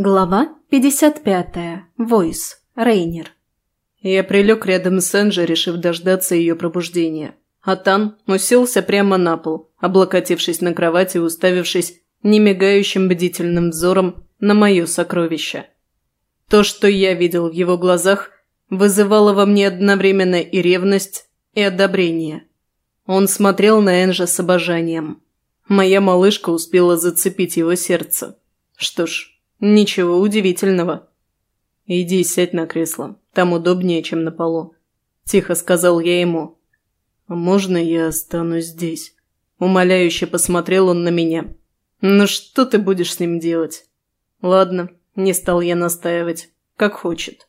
Глава 55. Войс. Рейнер. Я прилег рядом с Энджи, решив дождаться ее пробуждения. А Тан уселся прямо на пол, облокотившись на кровати и уставившись немигающим бдительным взором на мое сокровище. То, что я видел в его глазах, вызывало во мне одновременно и ревность, и одобрение. Он смотрел на Энджа с обожанием. Моя малышка успела зацепить его сердце. Что ж, «Ничего удивительного». «Иди сядь на кресло. Там удобнее, чем на полу», – тихо сказал я ему. «А можно я останусь здесь?» Умоляюще посмотрел он на меня. «Ну что ты будешь с ним делать?» «Ладно», – не стал я настаивать. «Как хочет».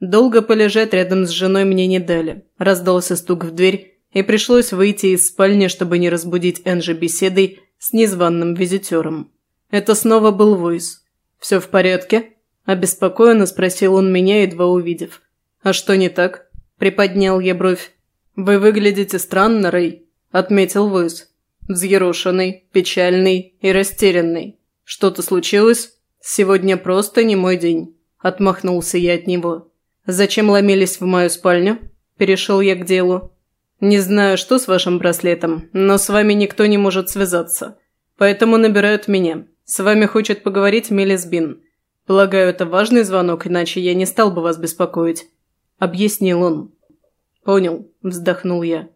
Долго полежать рядом с женой мне не дали. Раздался стук в дверь, и пришлось выйти из спальни, чтобы не разбудить Энжи беседой с незваным визитером. Это снова был Войс. «Все в порядке?» – обеспокоенно спросил он меня, едва увидев. «А что не так?» – приподнял я бровь. «Вы выглядите странно, Рэй», – отметил Войс. «Взъерошенный, печальный и растерянный. Что-то случилось? Сегодня просто не мой день», – отмахнулся я от него. «Зачем ломились в мою спальню?» – перешел я к делу. «Не знаю, что с вашим браслетом, но с вами никто не может связаться. Поэтому набирают меня. «С вами хочет поговорить Мелис Бин. Полагаю, это важный звонок, иначе я не стал бы вас беспокоить», – объяснил он. «Понял», – вздохнул я.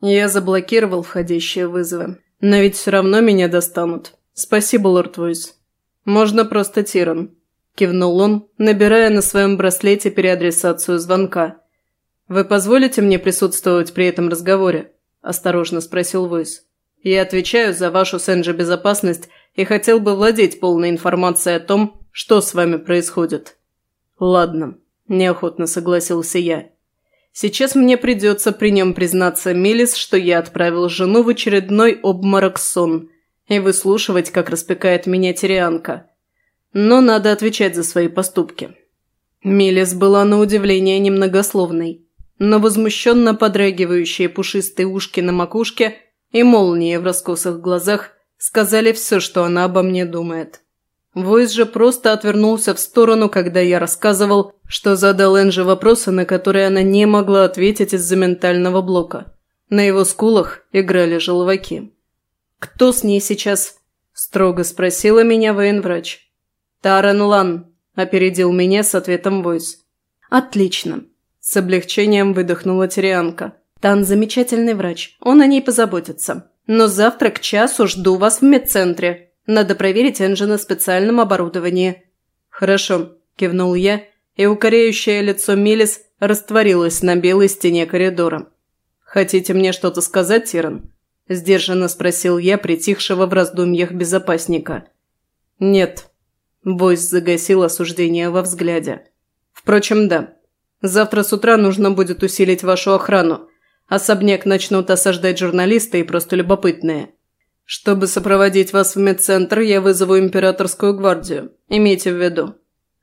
«Я заблокировал входящие вызовы. Но ведь все равно меня достанут. Спасибо, лорд Войс. Можно просто Тиран», – кивнул он, набирая на своем браслете переадресацию звонка. «Вы позволите мне присутствовать при этом разговоре?» – осторожно спросил Войс. «Я отвечаю за вашу Сенджи безопасность и хотел бы владеть полной информацией о том, что с вами происходит». «Ладно», – неохотно согласился я. «Сейчас мне придется при нем признаться Мелис, что я отправил жену в очередной обморок сон и выслушивать, как распекает меня Тирианка. Но надо отвечать за свои поступки». Мелис была на удивление немногословной, но возмущенно подрагивающие пушистые ушки на макушке и молнии в раскосых глазах Сказали все, что она обо мне думает. Войс же просто отвернулся в сторону, когда я рассказывал, что задал Энже вопросы, на которые она не могла ответить из-за ментального блока. На его скулах играли желваки. «Кто с ней сейчас?» – строго спросила меня военврач. «Таран Лан», – опередил меня с ответом Войс. «Отлично», – с облегчением выдохнула Тирианка. «Тан замечательный врач, он о ней позаботится. Но завтра к часу жду вас в медцентре. Надо проверить Энджи на специальном оборудовании». «Хорошо», – кивнул я, и укоряющее лицо Мелис растворилось на белой стене коридора. «Хотите мне что-то сказать, Тиран?» – сдержанно спросил я притихшего в раздумьях безопасника. «Нет». Войс загасил осуждение во взгляде. «Впрочем, да. Завтра с утра нужно будет усилить вашу охрану, Особняк начнут осаждать журналисты и просто любопытные. Чтобы сопроводить вас в медцентр, я вызову императорскую гвардию. Имейте в виду.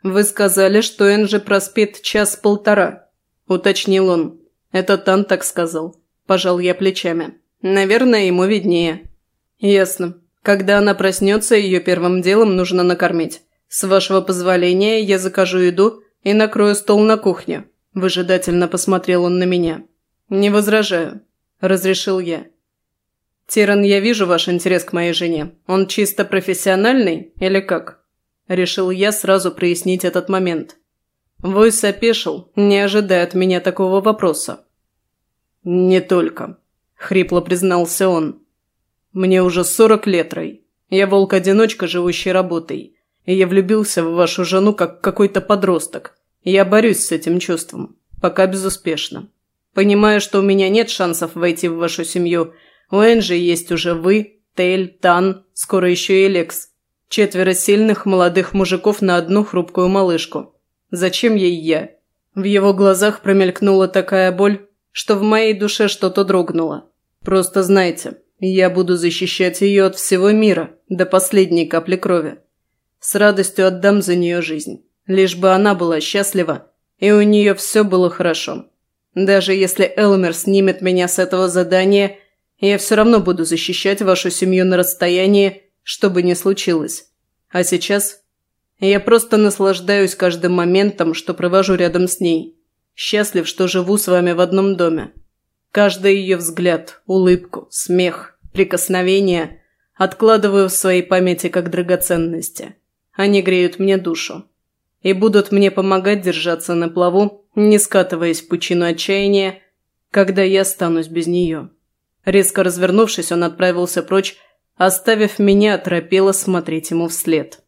Вы сказали, что Энджи проспит час-полтора. Уточнил он. Это Тан так сказал. Пожал я плечами. Наверное, ему виднее. Ясно. Когда она проснется, ее первым делом нужно накормить. С вашего позволения я закажу еду и накрою стол на кухне. Выжидательно посмотрел он на меня. «Не возражаю», – разрешил я. «Тиран, я вижу ваш интерес к моей жене. Он чисто профессиональный или как?» Решил я сразу прояснить этот момент. Войс опешил, не ожидая от меня такого вопроса. «Не только», – хрипло признался он. «Мне уже сорок лет, Рэй. Я волк-одиночка, живущий работой. И я влюбился в вашу жену как какой-то подросток. Я борюсь с этим чувством. Пока безуспешно. Понимаю, что у меня нет шансов войти в вашу семью. У Энджи есть уже вы, Тель, Тан, скоро еще и Лекс. Четверо сильных молодых мужиков на одну хрупкую малышку. Зачем ей я? В его глазах промелькнула такая боль, что в моей душе что-то дрогнуло. Просто знайте, я буду защищать ее от всего мира, до последней капли крови. С радостью отдам за нее жизнь, лишь бы она была счастлива, и у нее все было хорошо. Даже если Элмер снимет меня с этого задания, я все равно буду защищать вашу семью на расстоянии, что бы ни случилось. А сейчас Я просто наслаждаюсь каждым моментом, что провожу рядом с ней. Счастлив, что живу с вами в одном доме. Каждый ее взгляд, улыбку, смех, прикосновение откладываю в своей памяти как драгоценности. Они греют мне душу. И будут мне помогать держаться на плаву, не скатываясь в пучину отчаяния, когда я останусь без нее. Резко развернувшись, он отправился прочь, оставив меня оторопело смотреть ему вслед.